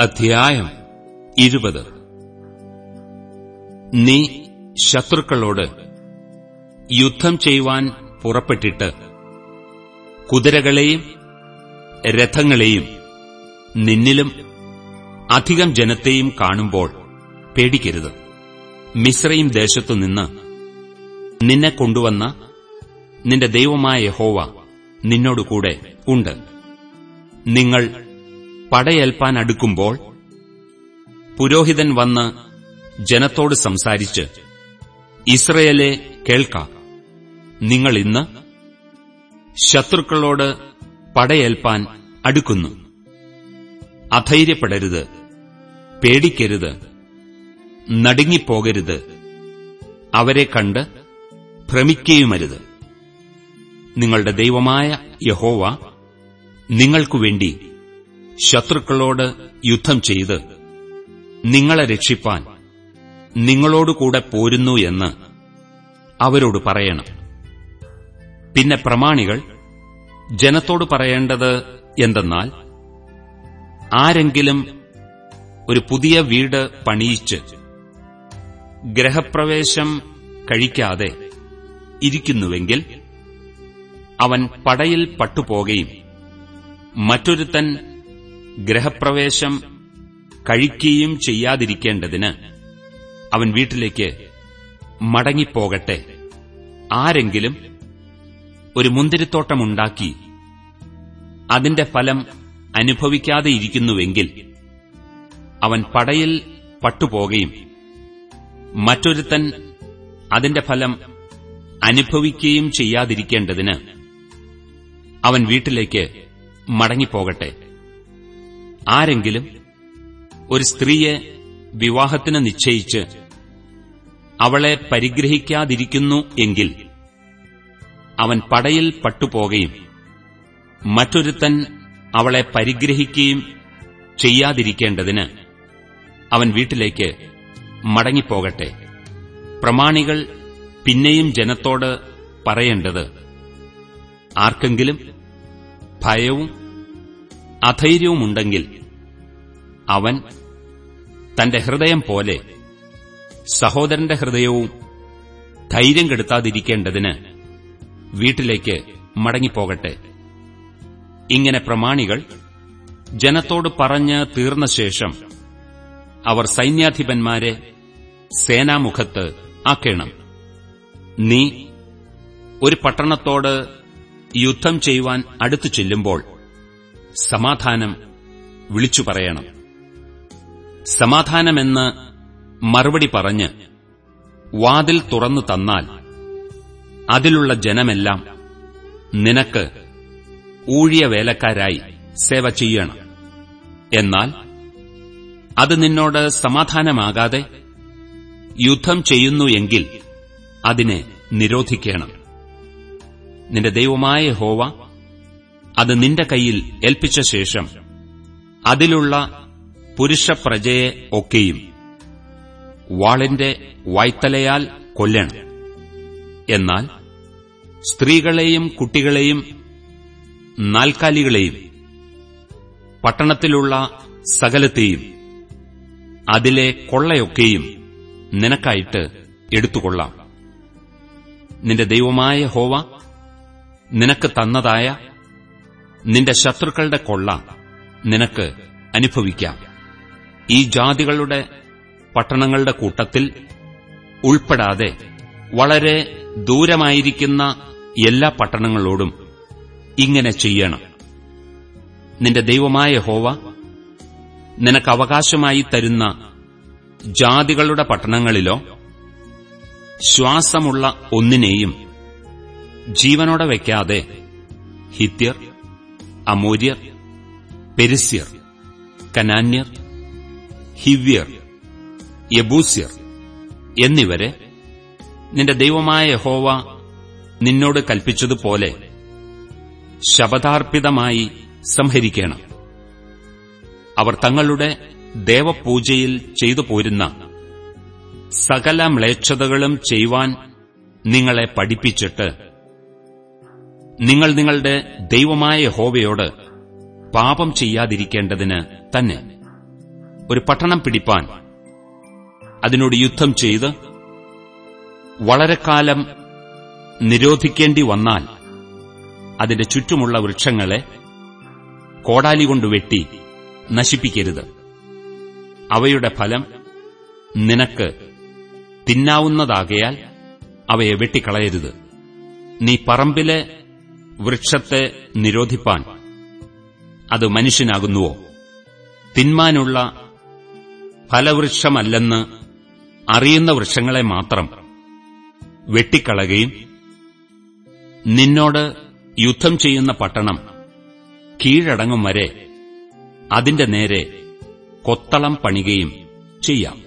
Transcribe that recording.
അധ്യായം ഇരുപത്. നീ ശത്രുക്കളോട് യുദ്ധം ചെയ്യുവാൻ പുറപ്പെട്ടിട്ട് കുതിരകളെയും രഥങ്ങളെയും നിന്നിലും അധികം ജനത്തെയും കാണുമ്പോൾ പേടിക്കരുത്. മിശ്രയും ദേശത്തുനിന്ന് നിന്നെ കൊണ്ടുവന്ന നിന്റെ ദൈവമായ ഹോവ നിന്നോടുകൂടെ ഉണ്ട്. നിങ്ങൾ പടയേൽപ്പാൻ അടുക്കുമ്പോൾ പുരോഹിതൻ വന്ന് ജനത്തോട് സംസാരിച്ച് ഇസ്രയേലെ കേൾക്ക. നിങ്ങൾ ഇന്ന് ശത്രുക്കളോട് പടയേൽപ്പാൻ അടുക്കുന്നു. അധൈര്യപ്പെടരുത് പേടിക്കരുത് നടുങ്ങിപ്പോകരുത്. അവരെ കണ്ട് ഭ്രമിക്കുകയുമരുത്. നിങ്ങളുടെ ദൈവമായ യഹോവ നിങ്ങൾക്കുവേണ്ടി ശത്രുക്കളോട് യുദ്ധം ചെയ്ത് നിങ്ങളെ രക്ഷിപ്പാൻ നിങ്ങളോടുകൂടെ പോരുന്നു എന്ന് അവരോട് പറയണം. പിന്നെ പ്രമാണികൾ ജനത്തോട് പറയേണ്ടത് എന്തെന്നാൽ ആരെങ്കിലും ഒരു പുതിയ വീട് പണിയിച്ച് ഗ്രഹപ്രവേശം കഴിക്കാതെ ഇരിക്കുന്നുവെങ്കിൽ അവൻ പടയിൽ പട്ടുപോകുകയും മറ്റൊരുത്തൻ ഗ്രഹപ്രവേശം കഴിക്കുകയും ചെയ്യാതിരിക്കേണ്ടതിന് അവൻ വീട്ടിലേക്ക് മടങ്ങിപ്പോകട്ടെ. ആരെങ്കിലും ഒരു മുന്തിരിത്തോട്ടമുണ്ടാക്കി അതിന്റെ ഫലം അനുഭവിക്കാതെ ഇരിക്കുന്നുവെങ്കിൽ അവൻ പടയിൽ പട്ടുപോകുകയും മറ്റൊരുത്തൻ അതിന്റെ ഫലം അനുഭവിക്കുകയും ചെയ്യാതിരിക്കേണ്ടതിന് അവൻ വീട്ടിലേക്ക് മടങ്ങിപ്പോകട്ടെ. ആരെങ്കിലും ഒരു സ്ത്രീയെ വിവാഹത്തിന് നിശ്ചയിച്ച് അവളെ പരിഗ്രഹിക്കാതിരിക്കുന്നു എങ്കിൽ അവൻ പടയിൽ പട്ടുപോകുകയും മറ്റൊരുത്തൻ അവളെ പരിഗ്രഹിക്കുകയും ചെയ്യാതിരിക്കേണ്ടതിന് അവൻ വീട്ടിലേക്ക് മടങ്ങിപ്പോകട്ടെ. പ്രമാണികൾ പിന്നെയും ജനത്തോട് പറയേണ്ടത് ആർക്കെങ്കിലും ഭയവും അധൈര്യവുമുണ്ടെങ്കിൽ അവൻ തന്റെ ഹൃദയം പോലെ സഹോദരന്റെ ഹൃദയവും ധൈര്യം കെടുത്താതിരിക്കേണ്ടതിന് വീട്ടിലേക്ക് മടങ്ങിപ്പോകട്ടെ. ഇങ്ങനെ പ്രമാണികൾ ജനത്തോട് പറഞ്ഞ് തീർന്ന ശേഷം അവർ സൈന്യാധിപന്മാരെ സേനാമുഖത്ത് ആക്കേണം. നീ ഒരു പട്ടണത്തോട് യുദ്ധം ചെയ്യുവാൻ അടുത്തു ചെല്ലുമ്പോൾ സമാധാനം വിളിച്ചു പറയണം. സമാധാനമെന്ന് മറുപടി പറഞ്ഞ് വാതിൽ തുറന്നു തന്നാൽ അതിലുള്ള ജനമെല്ലാം നിനക്ക് ഊഴിയ വേലക്കാരായി സേവ ചെയ്യണം. എന്നാൽ അത് നിന്നോട് സമാധാനമാകാതെ യുദ്ധം ചെയ്യുന്നു എങ്കിൽ അതിനെ നിരോധിക്കണം. നിന്റെ ദൈവമായ ഹോവ അത് നിന്റെ കയ്യിൽ ഏൽപ്പിച്ച ശേഷം അതിലുള്ള പുരുഷപ്രജയെ ഒക്കെയും വാളിന്റെ വായ്ത്തലയാൽ കൊല്ലണം. എന്നാൽ സ്ത്രീകളെയും കുട്ടികളെയും നാൽക്കാലികളെയും പട്ടണത്തിലുള്ള സകലത്തെയും അതിലെ കൊള്ളയൊക്കെയും നിനക്കായിട്ട് എടുത്തുകൊള്ളാം. നിന്റെ ദൈവമായ ഹോവ നിനക്ക് തന്നതായ നിന്റെ ശത്രുക്കളുടെ കൊള്ള നിനക്ക് അനുഭവിക്കാം. ഈ ജാതികളുടെ പട്ടണങ്ങളുടെ കൂട്ടത്തിൽ ഉൾപ്പെടാതെ വളരെ ദൂരമായിരിക്കുന്ന എല്ലാ പട്ടണങ്ങളോടും ഇങ്ങനെ ചെയ്യണം. നിന്റെ ദൈവമായ ഹോവ നിനക്ക് അവകാശമായി തരുന്ന ജാതികളുടെ പട്ടണങ്ങളിലോ ശ്വാസമുള്ള ഒന്നിനെയും ജീവനോടെ വയ്ക്കാതെ ഹിത്യർ അമൂര്യർ പെരിസ്യർ കനാന്യർ ഹിവ്യർ യബൂസ്യർ എന്നിവരെ നിന്റെ ദൈവമായ യഹോവ നിന്നോട് കൽപ്പിച്ചതുപോലെ ശപഥാർപ്പിതമായി സംഹരിക്കണം. അവർ തങ്ങളുടെ ദേവപൂജയിൽ ചെയ്തു പോരുന്ന സകല മ്ലേച്ഛതകളും ചെയ്യുവാൻ നിങ്ങളെ പഠിപ്പിച്ചിട്ട് നിങ്ങൾ നിങ്ങളുടെ ദൈവമായ ഹോവയോട് പാപം ചെയ്യാതിരിക്കേണ്ടതിന് തന്നെ. ഒരു പട്ടണം പിടിപ്പാൻ. അതിനോട് യുദ്ധം ചെയ്ത് വളരെ കാലം നിരോധിക്കേണ്ടി വന്നാൽ അതിന്റെ ചുറ്റുമുള്ള വൃക്ഷങ്ങളെ കോടാലി കൊണ്ട് വെട്ടി നശിപ്പിക്കരുത്. അവയുടെ ഫലം നിനക്ക് തിന്നാവുന്നതാകയാൽ അവയെ വെട്ടിക്കളയരുത്. നീ പറമ്പിലെ വൃക്ഷത്തെ നിരോധിപ്പാൻ അത് മനുഷ്യനാകുന്നുവോ? തിന്മാനുള്ള ഫലവൃക്ഷമല്ലെന്ന് അറിയുന്ന വൃക്ഷങ്ങളെ മാത്രം വെട്ടിക്കളകയും നിന്നോട് യുദ്ധം ചെയ്യുന്ന പട്ടണം കീഴടങ്ങും വരെ അതിന്റെ നേരെ കൊത്തളം പണികയും ചെയ്യാം.